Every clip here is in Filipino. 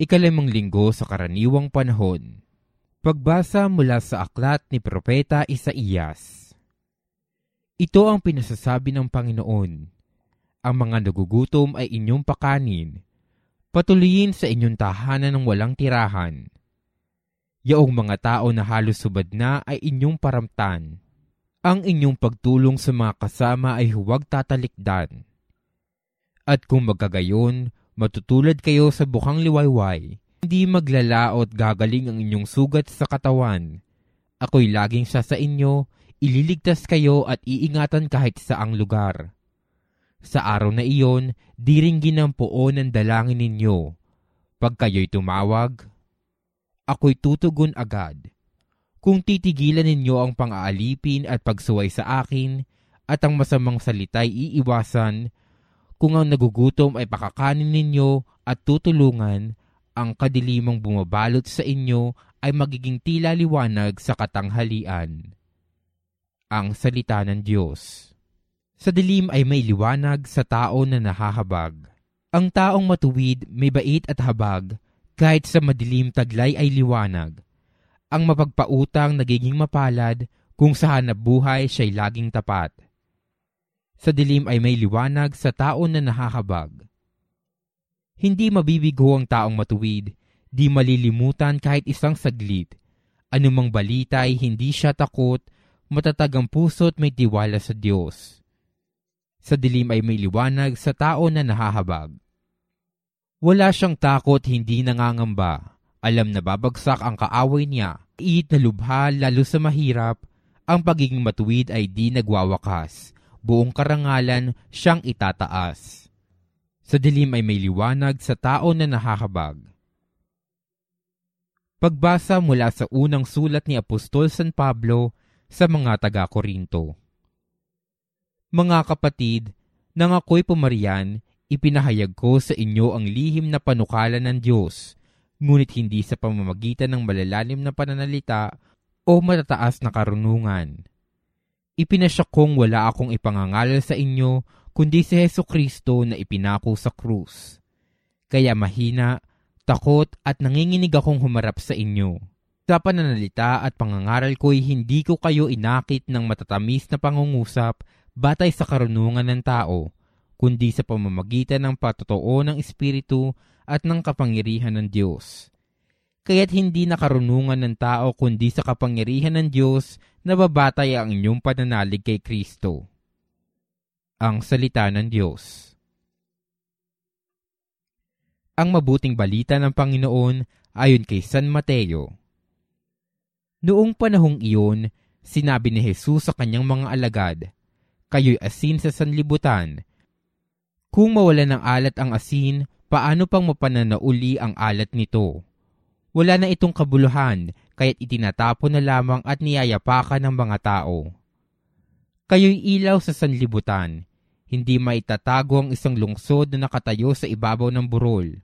ikalimang linggo sa karaniwang panahon. Pagbasa mula sa aklat ni Propeta Isaías. Ito ang pinasasabi ng Panginoon. Ang mga nagugutom ay inyong pakanin. Patuloyin sa inyong tahanan ng walang tirahan. Yaong mga tao na halos subad na ay inyong paramtan. Ang inyong pagtulong sa mga kasama ay huwag tatalikdan. At kung magkagayon, matutulad kayo sa bukang liwayway. Hindi maglalaot gagaling ang inyong sugat sa katawan. Ako'y laging siya sa inyo, ililigtas kayo at iingatan kahit saang lugar. Sa araw na iyon, di rin ginampuon ang dalangin ninyo. Pag kayo'y tumawag, ako'y tutugon agad. Kung titigilan ninyo ang pang-aalipin at pagsuway sa akin, at ang masamang salita'y iiwasan, kung ang nagugutom ay pakakanin ninyo at tutulungan, ang kadilimang bumabalot sa inyo ay magiging tila liwanag sa katanghalian. Ang Salita ng Diyos Sa dilim ay may liwanag sa tao na nahahabag. Ang taong matuwid may bait at habag, kahit sa madilim taglay ay liwanag. Ang mapagpautang nagiging mapalad kung sa hanap buhay siya'y laging tapat sa dilim ay may liwanag sa tao na nahahabag. Hindi mabibigo ang taong matuwid, di malilimutan kahit isang saglit. Anumang balita ay hindi siya takot, matatag ang puso at may tiwala sa Diyos. Sa dilim ay may liwanag sa tao na nahahabag. Wala siyang takot, hindi nangangamba. Alam na babagsak ang kaaway niya. Iit na lubha lalo sa mahirap, ang pagiging matuwid ay di nagwawakas buong karangalan siyang itataas. Sa dilim ay may liwanag sa tao na nahahabag. Pagbasa mula sa unang sulat ni Apostol San Pablo sa mga taga-Korinto. Mga kapatid, nang ako'y pumarian, ipinahayag ko sa inyo ang lihim na panukala ng Diyos, ngunit hindi sa pamamagitan ng malalalim na pananalita o matataas na karunungan Ipinasya kong wala akong ipangangalal sa inyo, kundi si Heso Kristo na ipinako sa krus. Kaya mahina, takot at nanginginig akong humarap sa inyo. Sa pananalita at pangangaral ko'y hindi ko kayo inakit ng matatamis na pangungusap batay sa karunungan ng tao, kundi sa pamamagitan ng patotoo ng Espiritu at ng kapangyarihan ng Diyos kaya't hindi nakarunungan ng tao kundi sa kapangyarihan ng Diyos na babatay ang inyong pananalig kay Kristo. Ang Salita ng Diyos Ang mabuting balita ng Panginoon ayon kay San Mateo. Noong panahong iyon, sinabi ni Jesus sa kanyang mga alagad, Kayo'y asin sa sanlibutan. Kung mawala ng alat ang asin, paano pang mapananauli ang alat nito? Wala na itong kabuluhan, kaya't itinatapon na lamang at niyayapakan ng mga tao. Kayo'y ilaw sa sanlibutan, hindi maitatago ang isang lungsod na nakatayo sa ibabaw ng burol.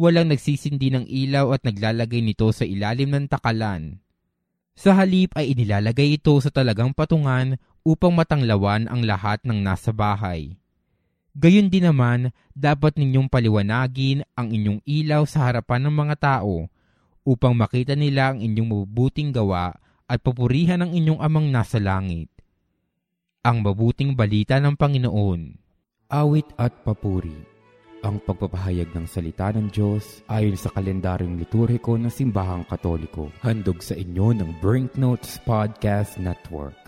Walang nagsisindi ng ilaw at naglalagay nito sa ilalim ng takalan. Sa halip ay inilalagay ito sa talagang patungan upang matanglawan ang lahat ng nasa bahay. Gayon din naman, dapat ninyong paliwanagin ang inyong ilaw sa harapan ng mga tao upang makita nila ang inyong mabubuting gawa at papurihan ang inyong amang nasa langit. Ang mabuting balita ng Panginoon. Awit at papuri. Ang pagpapahayag ng salita ng Diyos ayon sa kalendaryong liturhiko ng Simbahang Katoliko. Handog sa inyo ng Brinknotes Podcast Network.